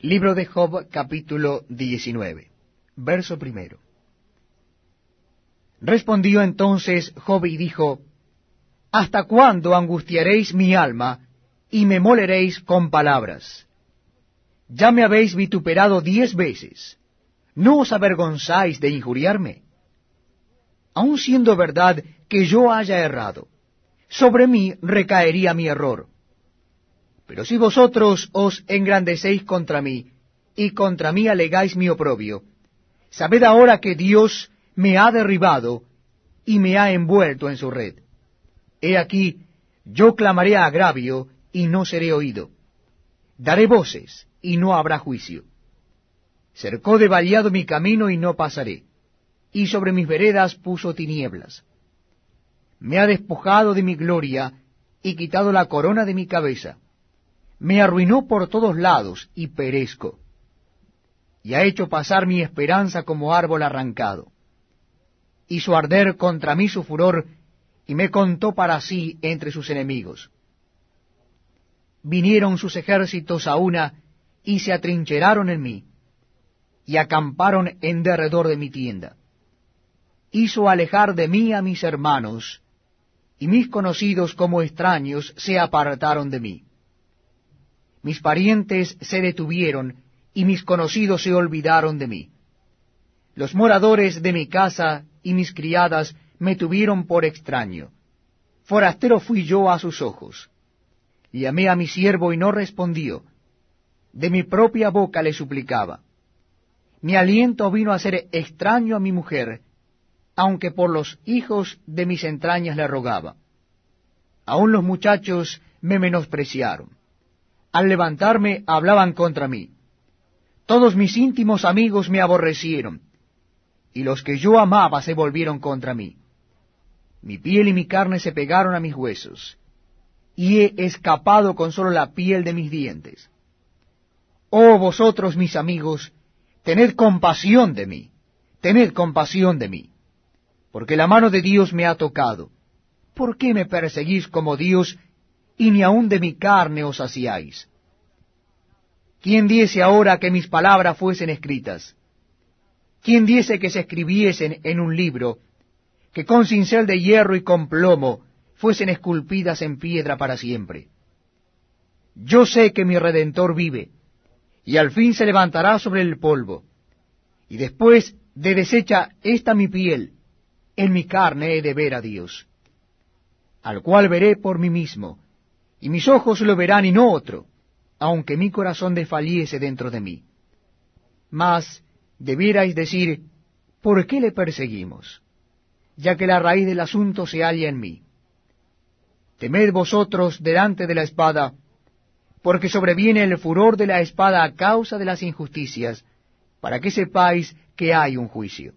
Libro de Job, capítulo 19, verso primero. Respondió entonces Job y dijo, ¿Hasta cuándo angustiaréis mi alma y me moleréis con palabras? Ya me habéis vituperado diez veces. ¿No os avergonzáis de injuriarme? Aun siendo verdad que yo haya errado, sobre mí recaería mi error. Pero si vosotros os engrandecéis contra mí, y contra mí alegáis mi oprobio, sabed ahora que Dios me ha derribado y me ha envuelto en su red. He aquí, yo clamaré a agravio y no seré oído. Daré voces y no habrá juicio. Cercó de vallado mi camino y no pasaré, y sobre mis veredas puso tinieblas. Me ha despojado de mi gloria y quitado la corona de mi cabeza. Me arruinó por todos lados y perezco. Y ha hecho pasar mi esperanza como árbol arrancado hizo arder contra mí su furor, y me contó para sí entre sus enemigos. Vinieron sus ejércitos a una, y se atrincheraron en mí, y acamparon en derredor de mi tienda. Hizo alejar de mí a mis hermanos, y mis conocidos como extraños se apartaron de mí. Mis parientes se detuvieron, y mis conocidos se olvidaron de mí. Los moradores de mi casa y mis criadas me tuvieron por extraño. Forastero fui yo a sus ojos. Llamé a mi siervo y no respondió. De mi propia boca le suplicaba. Mi aliento vino a ser extraño a mi mujer, aunque por los hijos de mis entrañas le rogaba. Aún los muchachos me menospreciaron. Al levantarme hablaban contra mí. Todos mis íntimos amigos me aborrecieron y los que yo amaba se volvieron contra mí. Mi piel y mi carne se pegaron a mis huesos, y he escapado con solo la piel de mis dientes. Oh vosotros, mis amigos, tened compasión de mí, tened compasión de mí, porque la mano de Dios me ha tocado. ¿Por qué me perseguís como Dios, y ni aun de mi carne os hacíais? ¿Quién diese ahora que mis palabras fuesen escritas? ¿Quién dice que se escribiesen en un libro, que con cincel de hierro y con plomo fuesen esculpidas en piedra para siempre? Yo sé que mi Redentor vive, y al fin se levantará sobre el polvo, y después de deshecha esta mi piel, en mi carne he de ver a Dios, al cual veré por mí mismo, y mis ojos lo verán y no otro, aunque mi corazón desfalliese dentro de mí. Mas debierais decir, ¿por qué le perseguimos? Ya que la raíz del asunto se halla en mí. Temed vosotros delante de la espada, porque sobreviene el furor de la espada a causa de las injusticias, para que sepáis que hay un juicio.